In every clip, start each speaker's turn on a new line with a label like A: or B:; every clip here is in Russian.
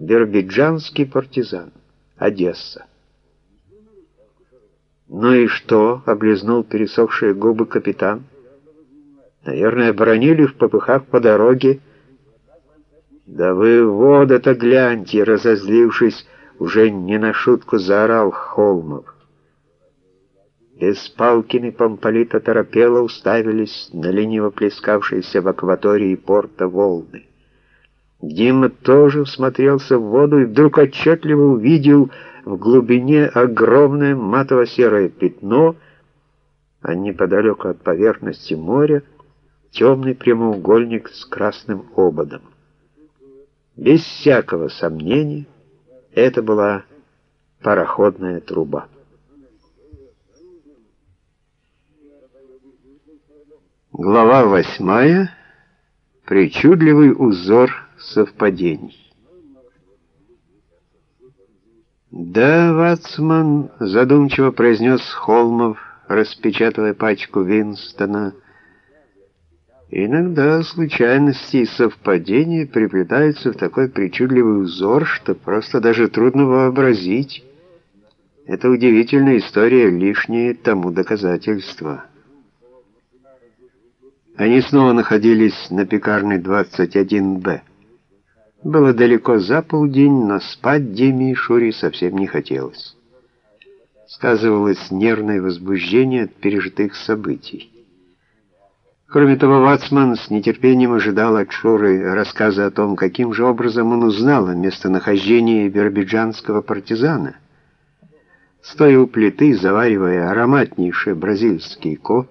A: Биробиджанский партизан. Одесса. «Ну и что?» — облизнул пересохшие губы капитан. «Наверное, бронили в попыхах по дороге». «Да вы вот это гляньте!» — разозлившись, уже не на шутку заорал Холмов. Беспалкин и Помполит оторопело уставились на лениво плескавшиеся в акватории порта волны. Дима тоже всмотрелся в воду и вдруг отчетливо увидел в глубине огромное матово-серое пятно, а неподалеку от поверхности моря темный прямоугольник с красным ободом. Без всякого сомнения, это была пароходная труба. Глава восьмая. Причудливый узор совпадений. «Да, Вацман», — задумчиво произнес Холмов, распечатывая пачку Винстона, «иногда случайности и совпадения приплетаются в такой причудливый узор, что просто даже трудно вообразить. Это удивительная история, лишнее тому доказательство». Они снова находились на пекарной 21-Б. Было далеко за полдень, но спать Диме и Шуре совсем не хотелось. Сказывалось нервное возбуждение от пережитых событий. Кроме того, Вацман с нетерпением ожидал от Шуры рассказа о том, каким же образом он узнал о местонахождении биробиджанского партизана. Стоя у плиты, заваривая ароматнейший бразильский кофе,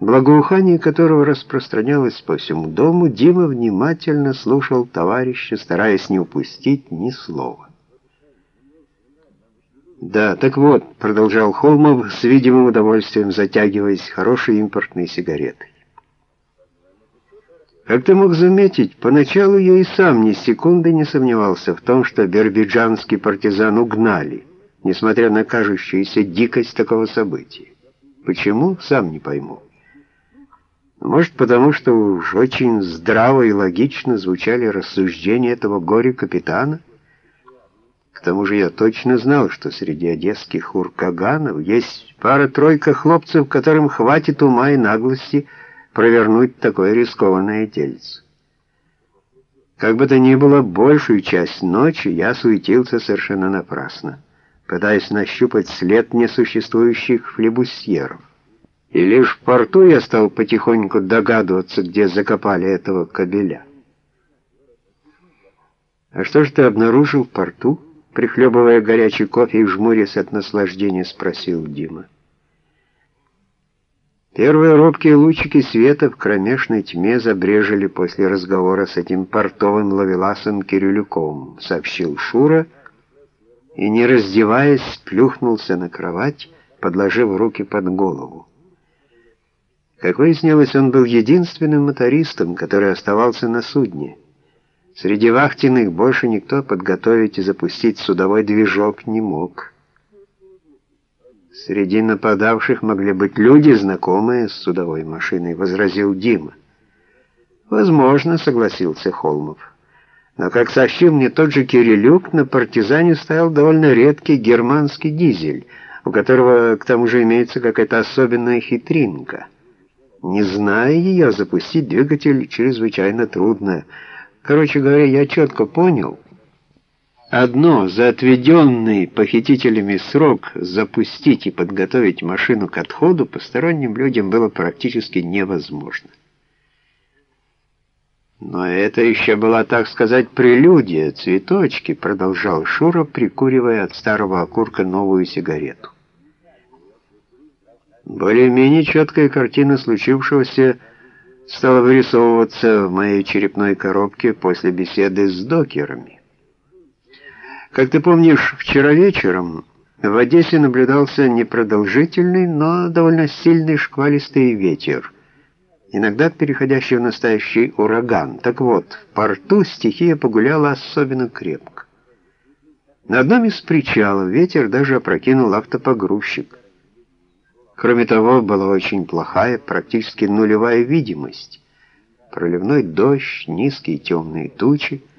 A: благоухание которого распространялось по всему дому, Дима внимательно слушал товарища, стараясь не упустить ни слова. «Да, так вот», — продолжал Холмов, с видимым удовольствием затягиваясь хорошей импортной сигаретой. Как ты мог заметить, поначалу я и сам ни секунды не сомневался в том, что бербиджанский партизан угнали, несмотря на кажущуюся дикость такого события. Почему, сам не пойму. Может, потому что уж очень здраво и логично звучали рассуждения этого горе-капитана? К тому же я точно знал, что среди одесских уркаганов есть пара-тройка хлопцев, которым хватит ума и наглости провернуть такое рискованное дельце. Как бы то ни было, большую часть ночи я суетился совершенно напрасно, пытаясь нащупать след несуществующих флебусьеров. И лишь в порту я стал потихоньку догадываться, где закопали этого кобеля. «А что же ты обнаружил в порту?» Прихлебывая горячий кофе и жмурясь от наслаждения, спросил Дима. Первые робкие лучики света в кромешной тьме забрежили после разговора с этим портовым ловеласом Кирюлюковым, сообщил Шура, и, не раздеваясь, плюхнулся на кровать, подложив руки под голову. Как выяснилось, он был единственным мотористом, который оставался на судне. Среди вахтенных больше никто подготовить и запустить судовой движок не мог. Среди нападавших могли быть люди, знакомые с судовой машиной, возразил Дима. Возможно, согласился Холмов. Но, как сообщил мне тот же Кирилюк, на партизане стоял довольно редкий германский дизель, у которого, к тому же, имеется какая-то особенная хитринка. Не зная ее, запустить двигатель чрезвычайно трудно. Короче говоря, я четко понял. Одно, за отведенный похитителями срок запустить и подготовить машину к отходу посторонним людям было практически невозможно. Но это еще была, так сказать, прелюдия, цветочки, продолжал Шура, прикуривая от старого окурка новую сигарету. Более-менее четкая картина случившегося стала вырисовываться в моей черепной коробке после беседы с докерами. Как ты помнишь, вчера вечером в Одессе наблюдался непродолжительный, но довольно сильный шквалистый ветер, иногда переходящий в настоящий ураган. Так вот, в порту стихия погуляла особенно крепко. На одном из причалов ветер даже опрокинул автопогрузчик. Кроме того, была очень плохая, практически нулевая видимость. Проливной дождь, низкие темные тучи —